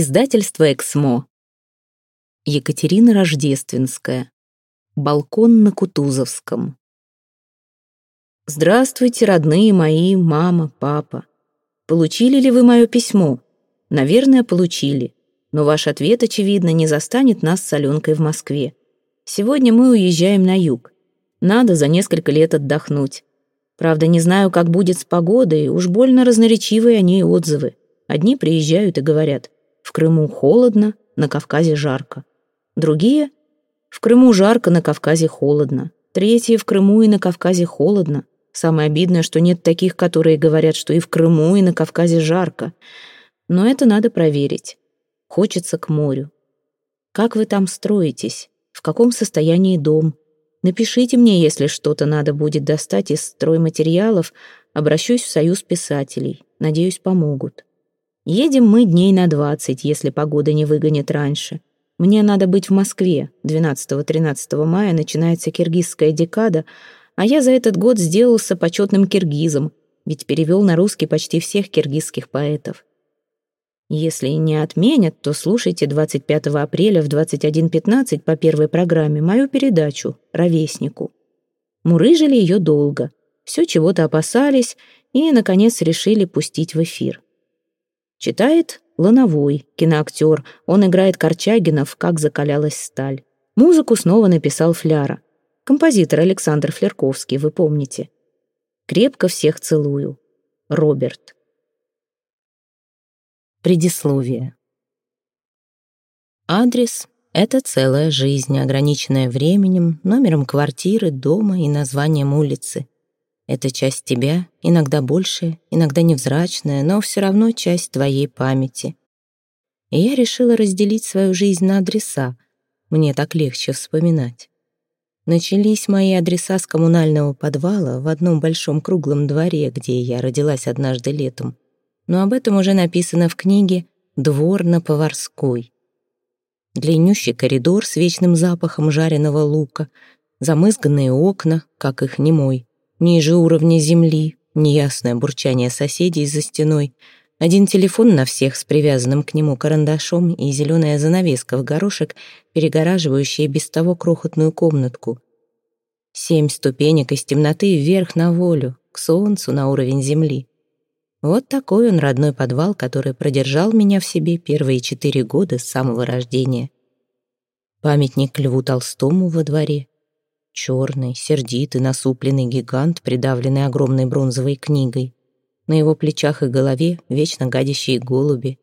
Издательство «Эксмо». Екатерина Рождественская. Балкон на Кутузовском. Здравствуйте, родные мои, мама, папа. Получили ли вы мое письмо? Наверное, получили. Но ваш ответ, очевидно, не застанет нас с Аленкой в Москве. Сегодня мы уезжаем на юг. Надо за несколько лет отдохнуть. Правда, не знаю, как будет с погодой, уж больно разноречивые они отзывы. Одни приезжают и говорят – в Крыму холодно, на Кавказе жарко. Другие — в Крыму жарко, на Кавказе холодно. Третьи — в Крыму и на Кавказе холодно. Самое обидное, что нет таких, которые говорят, что и в Крыму, и на Кавказе жарко. Но это надо проверить. Хочется к морю. Как вы там строитесь? В каком состоянии дом? Напишите мне, если что-то надо будет достать из стройматериалов. Обращусь в Союз писателей. Надеюсь, помогут. Едем мы дней на двадцать, если погода не выгонит раньше. Мне надо быть в Москве. 12-13 мая начинается киргизская декада, а я за этот год сделался почетным киргизом, ведь перевел на русский почти всех киргизских поэтов. Если не отменят, то слушайте 25 апреля в 21.15 по первой программе мою передачу «Ровеснику». Мурыжили ее долго, все чего-то опасались и, наконец, решили пустить в эфир. Читает Лановой, киноактер. Он играет Корчагинов, как закалялась сталь. Музыку снова написал Фляра. Композитор Александр Флерковский, вы помните. Крепко всех целую. Роберт. Предисловие. Адрес — это целая жизнь, ограниченная временем, номером квартиры, дома и названием улицы. Это часть тебя, иногда большая, иногда невзрачная, но все равно часть твоей памяти. И я решила разделить свою жизнь на адреса. Мне так легче вспоминать. Начались мои адреса с коммунального подвала в одном большом круглом дворе, где я родилась однажды летом. Но об этом уже написано в книге «Двор на Поварской». Длиннющий коридор с вечным запахом жареного лука, замызганные окна, как их немой, ниже уровня земли, неясное бурчание соседей за стеной, один телефон на всех с привязанным к нему карандашом и зеленая занавеска в горошек, перегораживающая без того крохотную комнатку. Семь ступенек из темноты вверх на волю, к солнцу на уровень земли. Вот такой он родной подвал, который продержал меня в себе первые четыре года с самого рождения. Памятник Льву Толстому во дворе, Черный, сердитый, насупленный гигант, придавленный огромной бронзовой книгой. На его плечах и голове вечно гадящие голуби.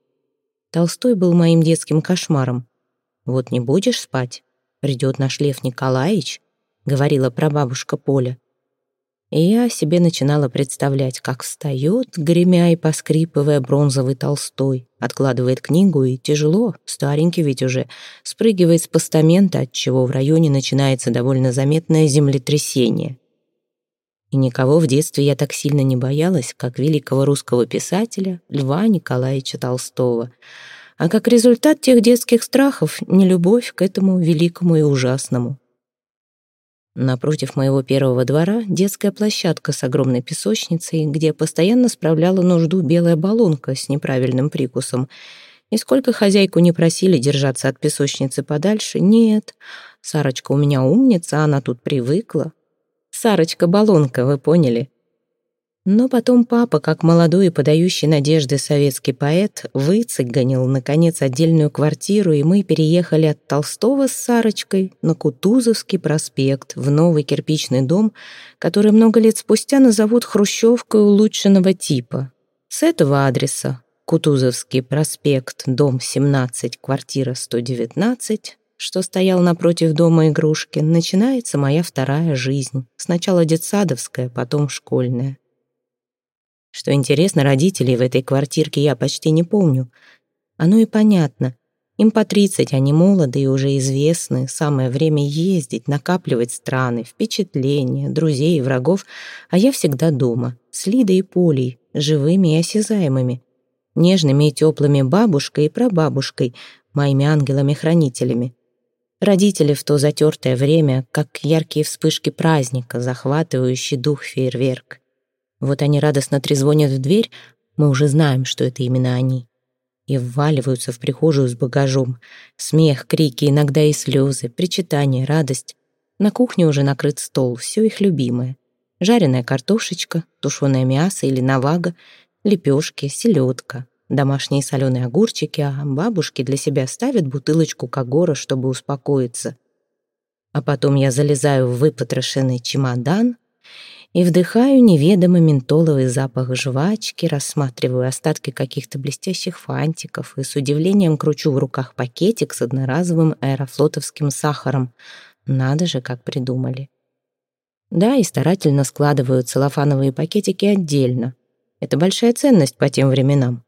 Толстой был моим детским кошмаром. «Вот не будешь спать? Придет наш Лев Николаевич», — говорила прабабушка Поля. И я себе начинала представлять, как встает, гремя и поскрипывая бронзовый Толстой, откладывает книгу и тяжело, старенький ведь уже, спрыгивает с постамента, от чего в районе начинается довольно заметное землетрясение. И никого в детстве я так сильно не боялась, как великого русского писателя Льва Николаевича Толстого. А как результат тех детских страхов — нелюбовь к этому великому и ужасному. Напротив моего первого двора детская площадка с огромной песочницей, где постоянно справляла нужду белая баллонка с неправильным прикусом. И сколько хозяйку не просили держаться от песочницы подальше, нет. Сарочка у меня умница, она тут привыкла. Сарочка-баллонка, вы поняли? Но потом папа, как молодой и подающий надежды советский поэт, выцеганил, наконец, отдельную квартиру, и мы переехали от Толстого с Сарочкой на Кутузовский проспект, в новый кирпичный дом, который много лет спустя назовут «Хрущевкой улучшенного типа». С этого адреса Кутузовский проспект, дом 17, квартира 119, что стоял напротив дома игрушки, начинается моя вторая жизнь. Сначала детсадовская, потом школьная. Что интересно, родителей в этой квартирке я почти не помню. Оно и понятно. Им по тридцать, они молоды и уже известны. Самое время ездить, накапливать страны, впечатления, друзей и врагов. А я всегда дома, с Лидой и Полей, живыми и осязаемыми. Нежными и теплыми бабушкой и прабабушкой, моими ангелами-хранителями. Родители в то затертое время, как яркие вспышки праздника, захватывающий дух фейерверк. Вот они радостно трезвонят в дверь, мы уже знаем, что это именно они. и вваливаются в прихожую с багажом. Смех, крики, иногда и слезы, причитания, радость. На кухне уже накрыт стол, все их любимое. Жареная картошечка, тушеное мясо или навага, лепешки, селедка, домашние соленые огурчики, а бабушки для себя ставят бутылочку кагора, чтобы успокоиться. А потом я залезаю в выпотрошенный чемодан и вдыхаю неведомый ментоловый запах жвачки, рассматриваю остатки каких-то блестящих фантиков и с удивлением кручу в руках пакетик с одноразовым аэрофлотовским сахаром. Надо же, как придумали. Да, и старательно складываю целлофановые пакетики отдельно. Это большая ценность по тем временам.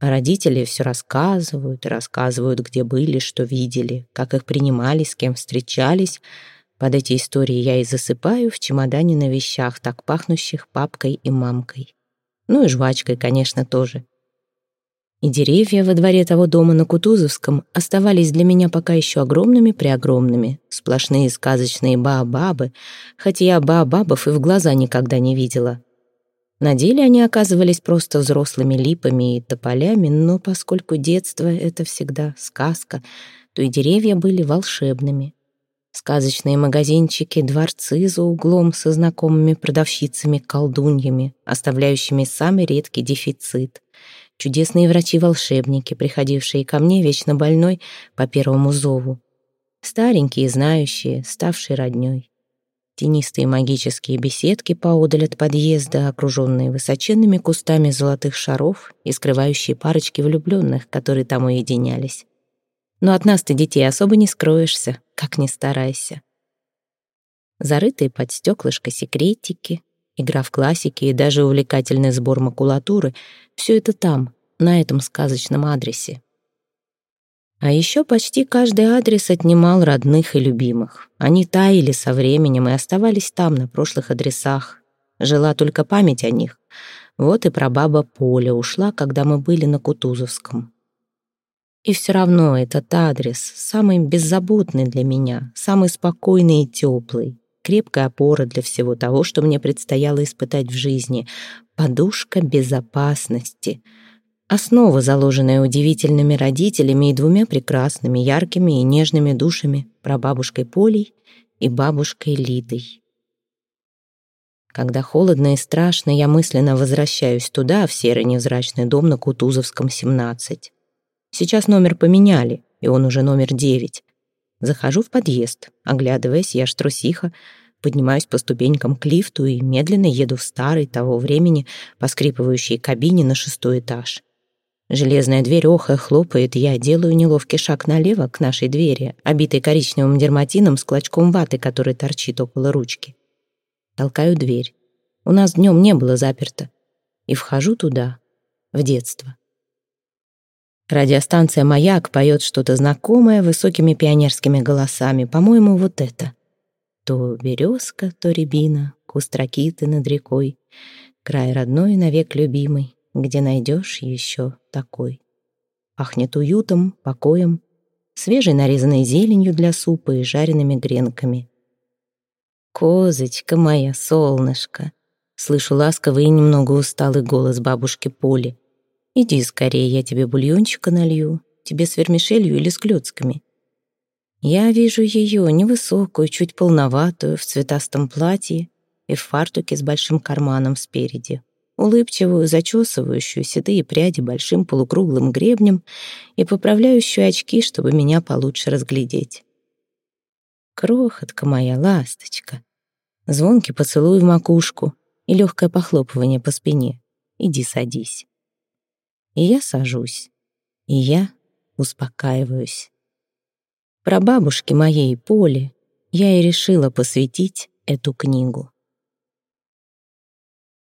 Родители все рассказывают и рассказывают, где были, что видели, как их принимали, с кем встречались — под эти истории я и засыпаю в чемодане на вещах, так пахнущих папкой и мамкой. Ну и жвачкой, конечно, тоже. И деревья во дворе того дома на Кутузовском оставались для меня пока еще огромными-преогромными, сплошные сказочные баобабы, хотя я баобабов и в глаза никогда не видела. На деле они оказывались просто взрослыми липами и тополями, но поскольку детство — это всегда сказка, то и деревья были волшебными. Сказочные магазинчики, дворцы за углом со знакомыми продавщицами-колдуньями, оставляющими самый редкий дефицит. Чудесные врачи-волшебники, приходившие ко мне вечно больной по первому зову. Старенькие, знающие, ставшие роднёй. Тенистые магические беседки поодаль от подъезда, окруженные высоченными кустами золотых шаров и скрывающие парочки влюбленных, которые там уединялись. Но от нас ты детей особо не скроешься, как ни старайся. Зарытые под стеклышко секретики, игра в классики и даже увлекательный сбор макулатуры — все это там, на этом сказочном адресе. А еще почти каждый адрес отнимал родных и любимых. Они таяли со временем и оставались там, на прошлых адресах. Жила только память о них. Вот и прабаба Поля ушла, когда мы были на Кутузовском. И все равно этот адрес самый беззаботный для меня, самый спокойный и теплый, крепкая опора для всего того, что мне предстояло испытать в жизни, подушка безопасности, основа, заложенная удивительными родителями и двумя прекрасными, яркими и нежными душами, прабабушкой Полей и бабушкой Лидой. Когда холодно и страшно, я мысленно возвращаюсь туда, в серый невзрачный дом на Кутузовском, 17. Сейчас номер поменяли, и он уже номер девять. Захожу в подъезд. Оглядываясь, я ж трусиха, поднимаюсь по ступенькам к лифту и медленно еду в старой того времени поскрипывающей кабине на шестой этаж. Железная дверь охая хлопает, я делаю неловкий шаг налево к нашей двери, обитой коричневым дерматином с клочком ваты, который торчит около ручки. Толкаю дверь. У нас днем не было заперто. И вхожу туда, в детство. Радиостанция «Маяк» поет что-то знакомое высокими пионерскими голосами. По-моему, вот это. То березка, то рябина, куст ракиты над рекой, край родной, навек любимый, где найдешь еще такой. Пахнет уютом, покоем, свежей нарезанной зеленью для супа и жареными гренками. «Козочка моя, солнышко!» Слышу ласковый и немного усталый голос бабушки Поли. Иди скорее, я тебе бульончика налью, тебе с вермишелью или с клёцками. Я вижу ее, невысокую, чуть полноватую, в цветастом платье и в фартуке с большим карманом спереди, улыбчивую, зачесывающую седые пряди большим полукруглым гребнем и поправляющую очки, чтобы меня получше разглядеть. Крохотка моя ласточка. Звонкий поцелуй в макушку и легкое похлопывание по спине. Иди садись. И я сажусь, и я успокаиваюсь. Про бабушки моей Поле я и решила посвятить эту книгу.